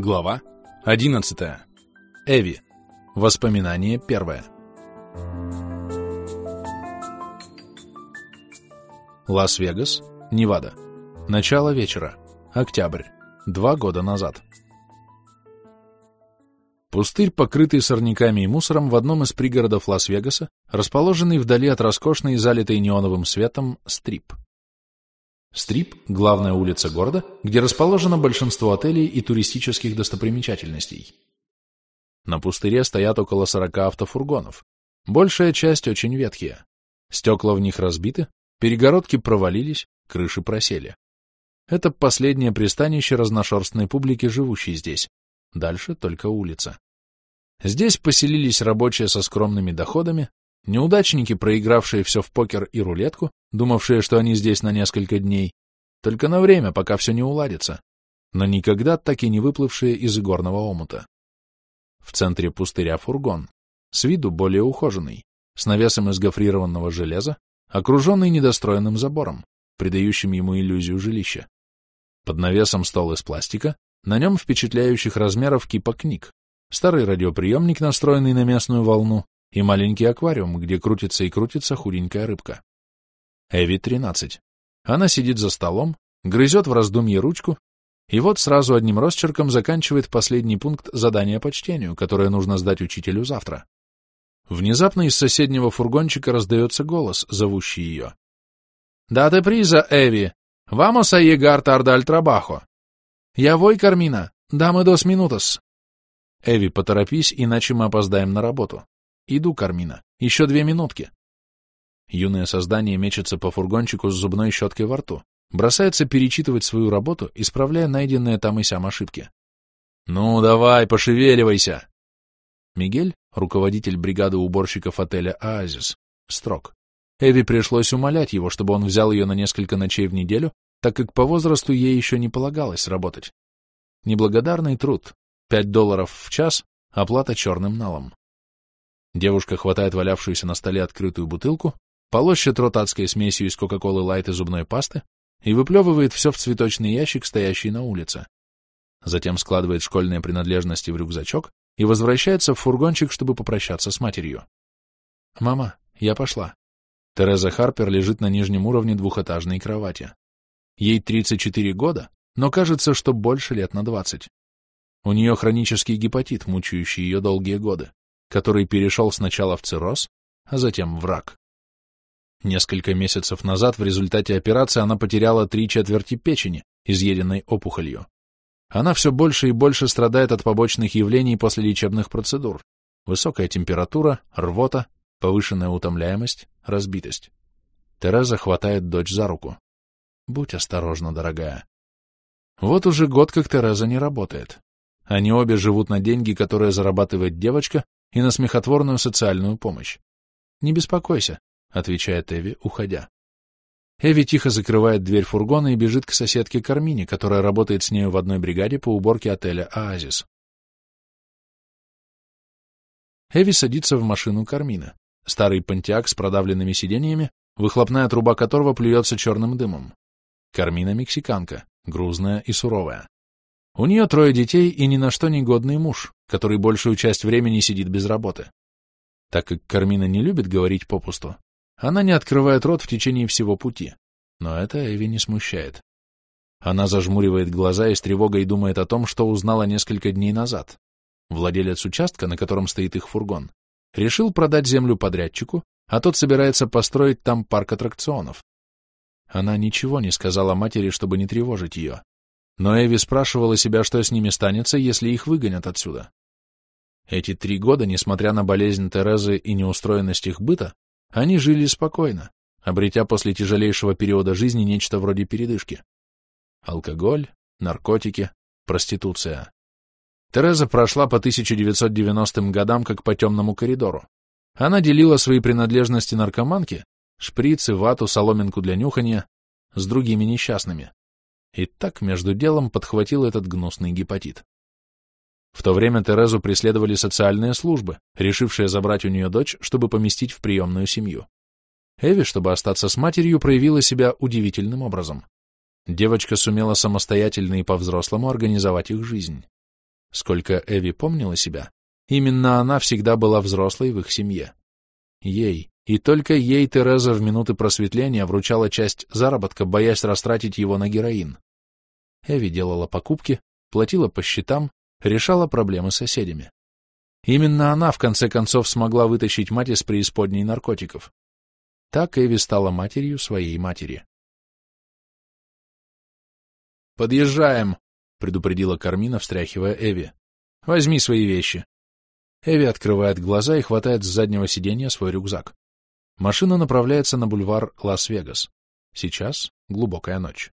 Глава 11. Эви. Воспоминание первое. Лас-Вегас, Невада. Начало вечера. Октябрь. Два года назад. Пустырь, покрытый сорняками и мусором в одном из пригородов Лас-Вегаса, расположенный вдали от роскошной, залитой неоновым светом, стрип. Стрип – главная улица города, где расположено большинство отелей и туристических достопримечательностей. На пустыре стоят около 40 автофургонов. Большая часть очень ветхие. Стекла в них разбиты, перегородки провалились, крыши просели. Это последнее пристанище разношерстной публики, живущей здесь. Дальше только улица. Здесь поселились рабочие со скромными доходами, Неудачники, проигравшие все в покер и рулетку, думавшие, что они здесь на несколько дней, только на время, пока все не уладится, но никогда так и не выплывшие из игорного омута. В центре пустыря фургон, с виду более ухоженный, с навесом из гофрированного железа, окруженный недостроенным забором, придающим ему иллюзию жилища. Под навесом стол из пластика, на нем впечатляющих размеров кипа книг, старый радиоприемник, настроенный на местную волну, и маленький аквариум, где крутится и крутится худенькая рыбка. Эви 13. Она сидит за столом, грызет в раздумье ручку, и вот сразу одним росчерком заканчивает последний пункт задания по чтению, которое нужно сдать учителю завтра. Внезапно из соседнего фургончика раздается голос, зовущий ее. «Дате приза, Эви! Vamos a llegar tarde! Я вой, Кармина! Даме dos minutos!» «Эви, поторопись, иначе мы опоздаем на работу. Иду, Кармина. Еще две минутки. Юное создание мечется по фургончику с зубной щеткой во рту, бросается перечитывать свою работу, исправляя найденные там и сям ошибки. «Ну, давай, пошевеливайся!» Мигель, руководитель бригады уборщиков отеля «Оазис», строг. Эви пришлось умолять его, чтобы он взял ее на несколько ночей в неделю, так как по возрасту ей еще не полагалось работать. Неблагодарный труд. Пять долларов в час, оплата черным налом. Девушка хватает валявшуюся на столе открытую бутылку, полощет рот адской смесью из Кока-Колы Лайт и зубной пасты и выплевывает все в цветочный ящик, стоящий на улице. Затем складывает школьные принадлежности в рюкзачок и возвращается в фургончик, чтобы попрощаться с матерью. «Мама, я пошла». Тереза Харпер лежит на нижнем уровне двухэтажной кровати. Ей 34 года, но кажется, что больше лет на 20. У нее хронический гепатит, мучающий ее долгие годы который перешел сначала в цирроз, а затем в рак. Несколько месяцев назад в результате операции она потеряла три четверти печени, изъеденной опухолью. Она все больше и больше страдает от побочных явлений после лечебных процедур. Высокая температура, рвота, повышенная утомляемость, разбитость. Тереза хватает дочь за руку. Будь осторожна, дорогая. Вот уже год, как Тереза не работает. Они обе живут на деньги, которые зарабатывает девочка, и на смехотворную социальную помощь. «Не беспокойся», — отвечает Эви, уходя. Эви тихо закрывает дверь фургона и бежит к соседке Кармине, которая работает с нею в одной бригаде по уборке отеля «Оазис». Эви садится в машину Кармина. Старый понтиак с продавленными сиденьями, выхлопная труба которого плюется черным дымом. Кармина мексиканка, грузная и суровая. У нее трое детей и ни на что не годный муж, который большую часть времени сидит без работы. Так как Кармина не любит говорить попусту, она не открывает рот в течение всего пути. Но это Эви не смущает. Она зажмуривает глаза и с тревогой думает о том, что узнала несколько дней назад. Владелец участка, на котором стоит их фургон, решил продать землю подрядчику, а тот собирается построить там парк аттракционов. Она ничего не сказала матери, чтобы не тревожить ее. Но Эви спрашивала себя, что с ними станется, если их выгонят отсюда. Эти три года, несмотря на болезнь Терезы и неустроенность их быта, они жили спокойно, обретя после тяжелейшего периода жизни нечто вроде передышки. Алкоголь, наркотики, проституция. Тереза прошла по 1990 годам как по темному коридору. Она делила свои принадлежности наркоманке, шприцы, вату, соломинку для нюхания, с другими несчастными. И так между делом подхватил этот гнусный гепатит. В то время Терезу преследовали социальные службы, решившие забрать у нее дочь, чтобы поместить в приемную семью. Эви, чтобы остаться с матерью, проявила себя удивительным образом. Девочка сумела самостоятельно и по-взрослому организовать их жизнь. Сколько Эви помнила себя, именно она всегда была взрослой в их семье. Ей, и только ей Тереза в минуты просветления вручала часть заработка, боясь растратить его на героин. Эви делала покупки, платила по счетам, решала проблемы с соседями. Именно она, в конце концов, смогла вытащить мать из преисподней наркотиков. Так Эви стала матерью своей матери. «Подъезжаем!» — предупредила Кармина, встряхивая Эви. «Возьми свои вещи». Эви открывает глаза и хватает с заднего сиденья свой рюкзак. Машина направляется на бульвар Лас-Вегас. Сейчас глубокая ночь.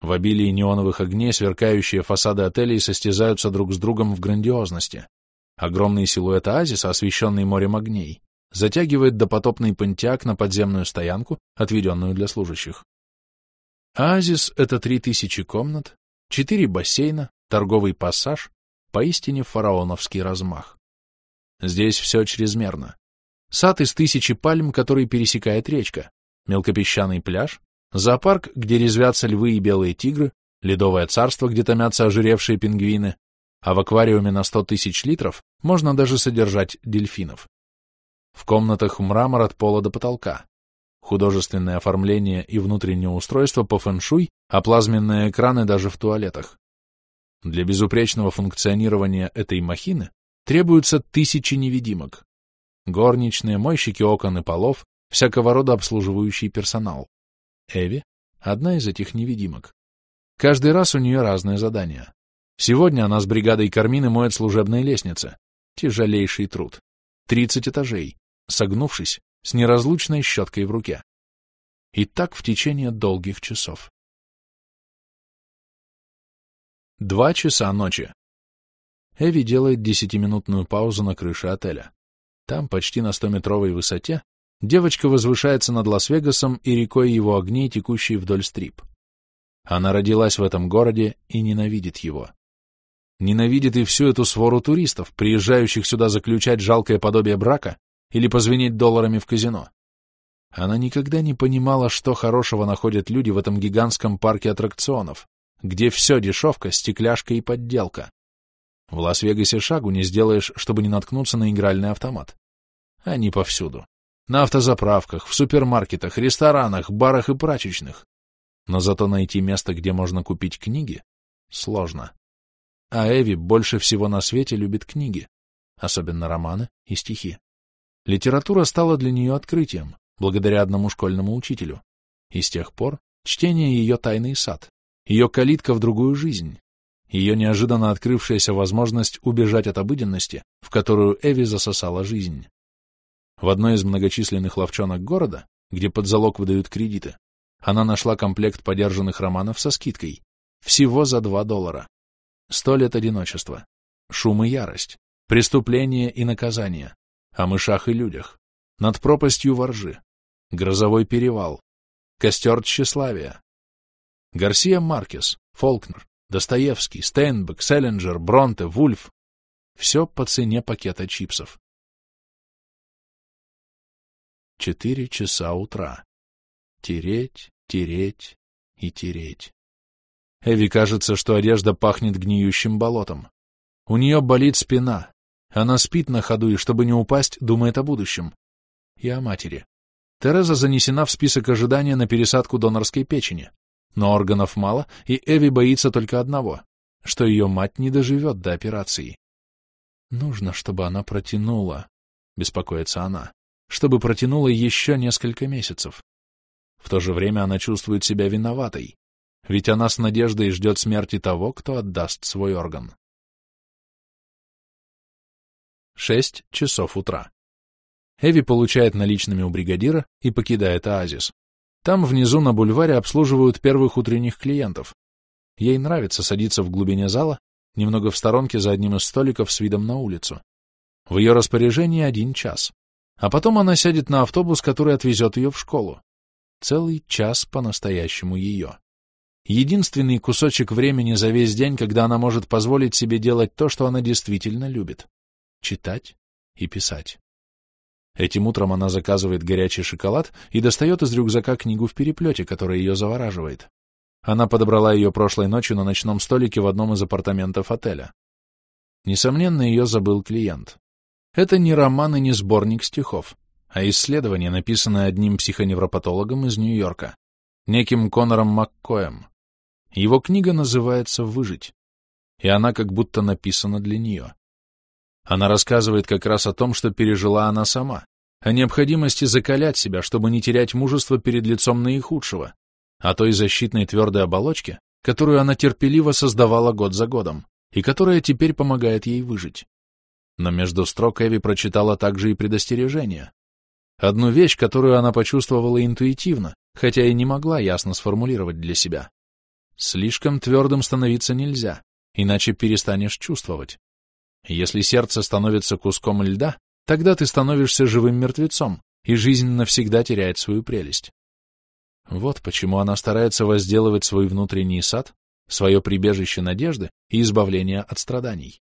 В обилии неоновых огней сверкающие фасады отелей состязаются друг с другом в грандиозности. Огромный силуэт оазиса, освещенный морем огней, затягивает допотопный пантеак на подземную стоянку, отведенную для служащих. Оазис — это три тысячи комнат, четыре бассейна, торговый пассаж, поистине фараоновский размах. Здесь все чрезмерно. Сад из тысячи пальм, который пересекает речка, мелкопесчаный пляж, зоопарк, где резвятся львы и белые тигры, ледовое царство, где томятся ожиревшие пингвины, а в аквариуме на сто тысяч литров можно даже содержать дельфинов. В комнатах мрамор от пола до потолка, художественное оформление и внутреннее устройство по фэншуй, а плазменные экраны даже в туалетах. Для безупречного функционирования этой махины требуются тысячи невидимок. Горничные, мойщики окон и полов, всякого рода обслуживающий персонал. Эви — одна из этих невидимок. Каждый раз у нее разное задание. Сегодня она с бригадой Кармины моет служебные лестницы. Тяжелейший труд. Тридцать этажей, согнувшись, с неразлучной щеткой в руке. И так в течение долгих часов. Два часа ночи. Эви делает десятиминутную паузу на крыше отеля. Там, почти на стометровой высоте, девочка возвышается над Лас-Вегасом и рекой его огней, текущей вдоль стрип. Она родилась в этом городе и ненавидит его. Ненавидит и всю эту свору туристов, приезжающих сюда заключать жалкое подобие брака или позвенеть долларами в казино. Она никогда не понимала, что хорошего находят люди в этом гигантском парке аттракционов, где все дешевка, стекляшка и подделка. В Лас-Вегасе шагу не сделаешь, чтобы не наткнуться на игральный автомат. Они повсюду. На автозаправках, в супермаркетах, ресторанах, барах и прачечных. Но зато найти место, где можно купить книги, сложно. А Эви больше всего на свете любит книги, особенно романы и стихи. Литература стала для нее открытием, благодаря одному школьному учителю. И с тех пор чтение ее тайный сад, ее калитка в другую жизнь, ее неожиданно открывшаяся возможность убежать от обыденности, в которую Эви засосала жизнь. В одной из многочисленных ловчонок города, где под залог выдают кредиты, она нашла комплект подержанных романов со скидкой. Всего за два доллара. Сто лет одиночества. Шум и ярость. Преступление и наказание о мышах и людях, над пропастью воржи, грозовой перевал, костер тщеславия. Гарсия Маркес, Фолкнер, Достоевский, Стейнбек, Селлинджер, Бронте, Вульф — все по цене пакета чипсов. Четыре часа утра. Тереть, тереть и тереть. Эви кажется, что одежда пахнет гниющим болотом. У нее болит спина, она спит на ходу и, чтобы не упасть, думает о будущем. И о матери. Тереза занесена в список ожидания на пересадку донорской печени. Но органов мало, и Эви боится только одного, что ее мать не доживет до операции. Нужно, чтобы она протянула, беспокоится она, чтобы протянула еще несколько месяцев. В то же время она чувствует себя виноватой, ведь она с надеждой ждет смерти того, кто отдаст свой орган. Шесть часов утра. Эви получает наличными у бригадира и покидает оазис. Там внизу на бульваре обслуживают первых утренних клиентов. Ей нравится садиться в глубине зала, немного в сторонке за одним из столиков с видом на улицу. В ее распоряжении один час. А потом она сядет на автобус, который отвезет ее в школу. Целый час по-настоящему ее. Единственный кусочек времени за весь день, когда она может позволить себе делать то, что она действительно любит читать и писать. Этим утром она заказывает горячий шоколад и достает из рюкзака книгу в переплете, которая ее завораживает. Она подобрала ее прошлой ночью на ночном столике в одном из апартаментов отеля. Несомненно, ее забыл клиент. Это не роман и не сборник стихов, а исследование, написанное одним психоневропатологом из Нью-Йорка, неким Конором Маккоем. Его книга называется «Выжить», и она как будто написана для нее. Она рассказывает как раз о том, что пережила она сама, о необходимости закалять себя, чтобы не терять мужество перед лицом наихудшего, о той защитной твердой оболочке, которую она терпеливо создавала год за годом, и которая теперь помогает ей выжить. Но между строк Эви прочитала также и предостережение. Одну вещь, которую она почувствовала интуитивно, хотя и не могла ясно сформулировать для себя. Слишком твердым становиться нельзя, иначе перестанешь чувствовать. Если сердце становится куском льда, тогда ты становишься живым мертвецом, и жизнь навсегда теряет свою прелесть. Вот почему она старается возделывать свой внутренний сад, свое прибежище надежды и избавления от страданий.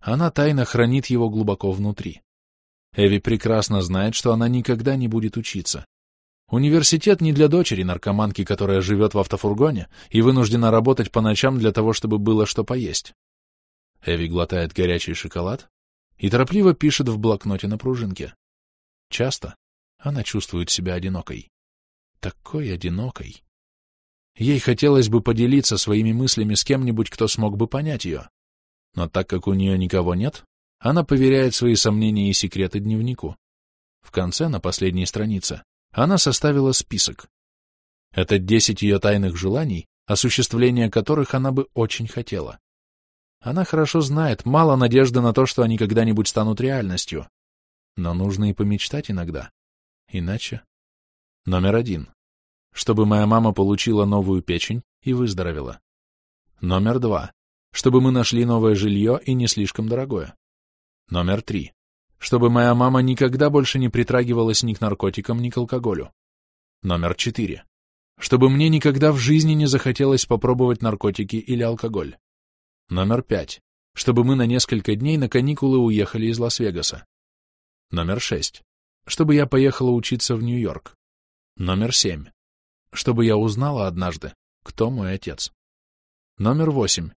Она тайно хранит его глубоко внутри. Эви прекрасно знает, что она никогда не будет учиться. Университет не для дочери наркоманки, которая живет в автофургоне и вынуждена работать по ночам для того, чтобы было что поесть. Эви глотает горячий шоколад и торопливо пишет в блокноте на пружинке. Часто она чувствует себя одинокой. Такой одинокой. Ей хотелось бы поделиться своими мыслями с кем-нибудь, кто смог бы понять ее. Но так как у нее никого нет, она поверяет свои сомнения и секреты дневнику. В конце, на последней странице, она составила список. Это десять ее тайных желаний, осуществление которых она бы очень хотела. Она хорошо знает, мало надежды на то, что они когда-нибудь станут реальностью. Но нужно и помечтать иногда. Иначе... Номер один чтобы моя мама получила новую печень и выздоровела. Номер два. Чтобы мы нашли новое жилье и не слишком дорогое. Номер три. Чтобы моя мама никогда больше не притрагивалась ни к наркотикам, ни к алкоголю. Номер четыре. Чтобы мне никогда в жизни не захотелось попробовать наркотики или алкоголь. Номер пять. Чтобы мы на несколько дней на каникулы уехали из Лас-Вегаса. Номер шесть. Чтобы я поехала учиться в Нью-Йорк. Номер семь чтобы я узнала однажды, кто мой отец. Номер восемь.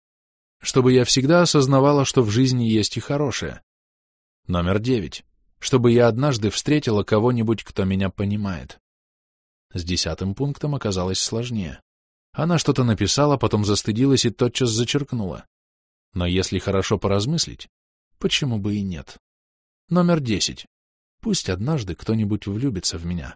Чтобы я всегда осознавала, что в жизни есть и хорошее. Номер девять. Чтобы я однажды встретила кого-нибудь, кто меня понимает. С десятым пунктом оказалось сложнее. Она что-то написала, потом застыдилась и тотчас зачеркнула. Но если хорошо поразмыслить, почему бы и нет? Номер десять. Пусть однажды кто-нибудь влюбится в меня.